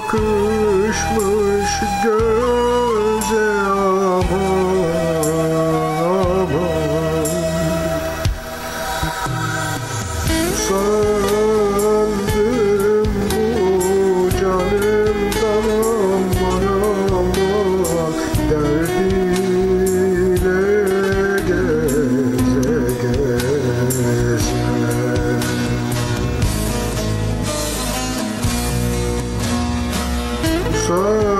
Bakışmış göze aman aman. Sağ So.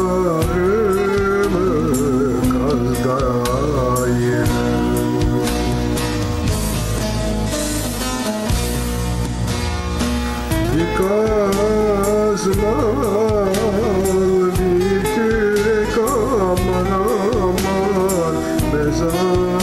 Kazma bir kürek aman aman Mezarımı